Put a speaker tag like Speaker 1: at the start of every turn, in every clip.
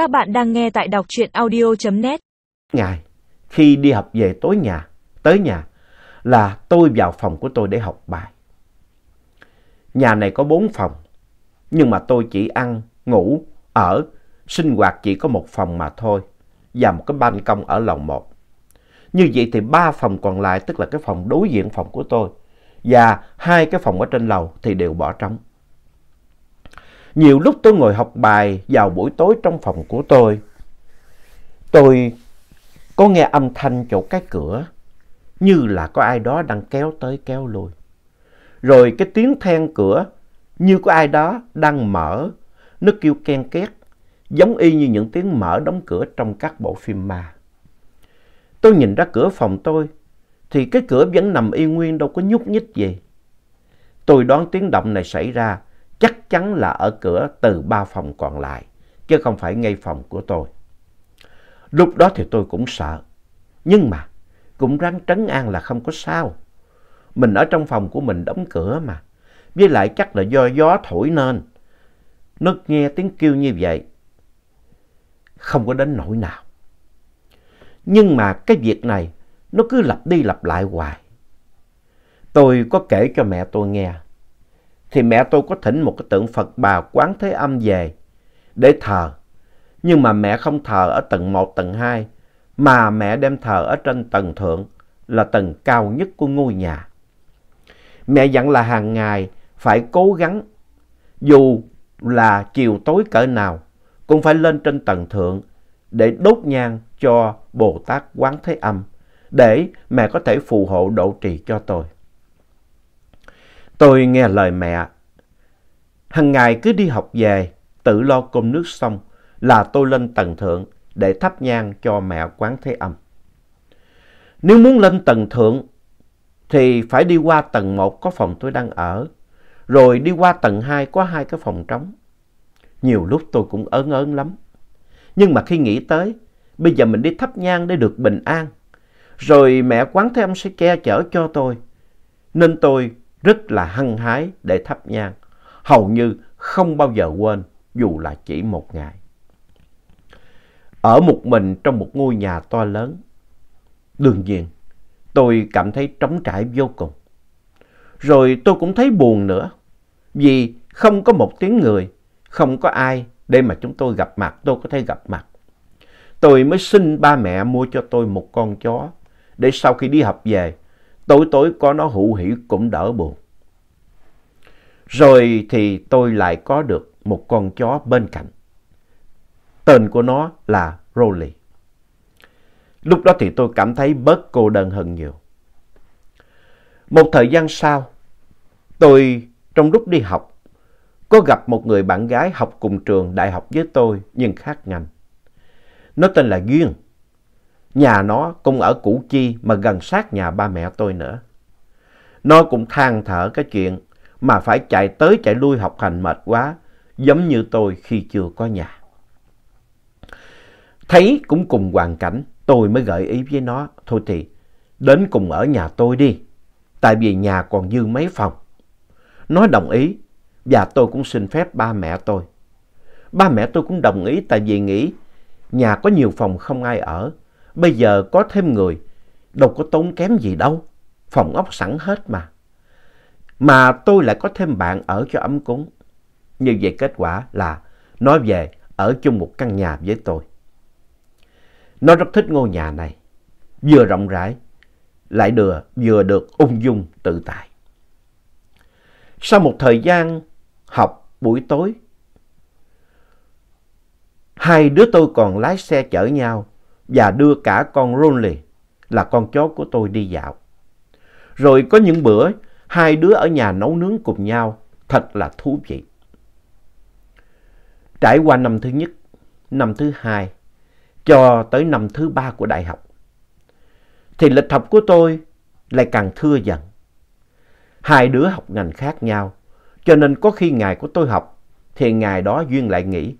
Speaker 1: Các bạn đang nghe tại đọc truyện audio.net.
Speaker 2: Ngày khi đi học về tối nhà, tới nhà là tôi vào phòng của tôi để học bài. Nhà này có bốn phòng, nhưng mà tôi chỉ ăn, ngủ, ở, sinh hoạt chỉ có một phòng mà thôi, và một cái ban công ở lầu một. Như vậy thì ba phòng còn lại, tức là cái phòng đối diện phòng của tôi, và hai cái phòng ở trên lầu thì đều bỏ trống. Nhiều lúc tôi ngồi học bài vào buổi tối trong phòng của tôi, tôi có nghe âm thanh chỗ cái cửa như là có ai đó đang kéo tới kéo lui. Rồi cái tiếng then cửa như có ai đó đang mở, nó kêu ken két, giống y như những tiếng mở đóng cửa trong các bộ phim ma. Tôi nhìn ra cửa phòng tôi, thì cái cửa vẫn nằm y nguyên đâu có nhúc nhích gì. Tôi đoán tiếng động này xảy ra chắc chắn là ở cửa từ ba phòng còn lại, chứ không phải ngay phòng của tôi. Lúc đó thì tôi cũng sợ, nhưng mà cũng ráng trấn an là không có sao. Mình ở trong phòng của mình đóng cửa mà, với lại chắc là do gió thổi nên. Nó nghe tiếng kêu như vậy, không có đến nỗi nào. Nhưng mà cái việc này nó cứ lặp đi lặp lại hoài. Tôi có kể cho mẹ tôi nghe, thì mẹ tôi có thỉnh một cái tượng Phật bà Quán Thế Âm về để thờ. Nhưng mà mẹ không thờ ở tầng 1, tầng 2, mà mẹ đem thờ ở trên tầng thượng là tầng cao nhất của ngôi nhà. Mẹ dặn là hàng ngày phải cố gắng, dù là chiều tối cỡ nào, cũng phải lên trên tầng thượng để đốt nhang cho Bồ Tát Quán Thế Âm, để mẹ có thể phù hộ độ trì cho tôi. Tôi nghe lời mẹ. Hằng ngày cứ đi học về, tự lo cơm nước xong là tôi lên tầng thượng để thắp nhang cho mẹ quán thế âm. Nếu muốn lên tầng thượng thì phải đi qua tầng 1 có phòng tôi đang ở, rồi đi qua tầng 2 có hai cái phòng trống. Nhiều lúc tôi cũng ớn ớn lắm. Nhưng mà khi nghĩ tới, bây giờ mình đi thắp nhang để được bình an, rồi mẹ quán thế âm sẽ che chở cho tôi. Nên tôi rất là hăng hái để thắp nhang, hầu như không bao giờ quên dù là chỉ một ngày. Ở một mình trong một ngôi nhà to lớn, đương nhiên tôi cảm thấy trống trải vô cùng. Rồi tôi cũng thấy buồn nữa, vì không có một tiếng người, không có ai để mà chúng tôi gặp mặt, tôi có thể gặp mặt. Tôi mới xin ba mẹ mua cho tôi một con chó, để sau khi đi học về, tối tối có nó hữu hỉ cũng đỡ buồn. Rồi thì tôi lại có được một con chó bên cạnh. Tên của nó là Rolly. Lúc đó thì tôi cảm thấy bớt cô đơn hơn nhiều. Một thời gian sau, tôi trong lúc đi học có gặp một người bạn gái học cùng trường đại học với tôi nhưng khác ngành. Nó tên là Duyên. Nhà nó cũng ở Củ Chi mà gần sát nhà ba mẹ tôi nữa. Nó cũng than thở cái chuyện mà phải chạy tới chạy lui học hành mệt quá, giống như tôi khi chưa có nhà. Thấy cũng cùng hoàn cảnh, tôi mới gợi ý với nó, thôi thì đến cùng ở nhà tôi đi, tại vì nhà còn dư mấy phòng. Nó đồng ý và tôi cũng xin phép ba mẹ tôi. Ba mẹ tôi cũng đồng ý tại vì nghĩ nhà có nhiều phòng không ai ở, bây giờ có thêm người, đâu có tốn kém gì đâu, phòng ốc sẵn hết mà. Mà tôi lại có thêm bạn ở cho ấm cúng. Như vậy kết quả là nó về ở chung một căn nhà với tôi. Nó rất thích ngôi nhà này, vừa rộng rãi, lại được, vừa được ung dung tự tại. Sau một thời gian học buổi tối, hai đứa tôi còn lái xe chở nhau và đưa cả con Ronley là con chó của tôi đi dạo. Rồi có những bữa hai đứa ở nhà nấu nướng cùng nhau, thật là thú vị. Trải qua năm thứ nhất, năm thứ hai, cho tới năm thứ ba của đại học, thì lịch học của tôi lại càng thưa dần. Hai đứa học ngành khác nhau, cho nên có khi ngày của tôi học thì ngày đó Duyên lại nghỉ.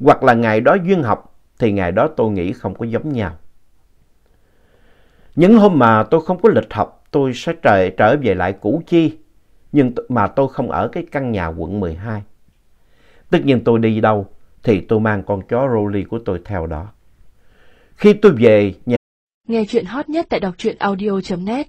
Speaker 2: Hoặc là ngày đó Duyên học thì ngày đó tôi nghĩ không có giống nhau. Những hôm mà tôi không có lịch học tôi sẽ trở, trở về lại Củ Chi, nhưng mà tôi không ở cái căn nhà quận 12. Tất nhiên tôi đi đâu, thì tôi mang con chó Rolly của tôi theo đó. Khi tôi về nhà
Speaker 1: Nghe chuyện hot nhất tại đọc truyện audio.net